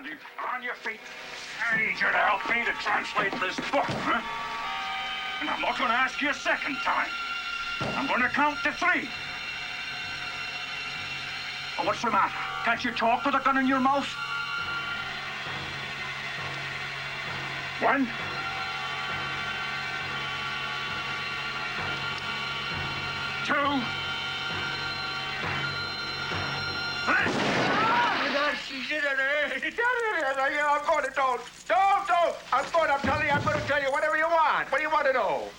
on, on your feet. I need you to help me to translate this book, huh? And I'm not going to ask you a second time. I'm going to count to three. Oh, what's the matter? Can't you talk with a gun in your mouth? One. Two. I'm going to don't, don't, don't. I'm going. You. I'm going to tell you whatever you want. What do you want to know?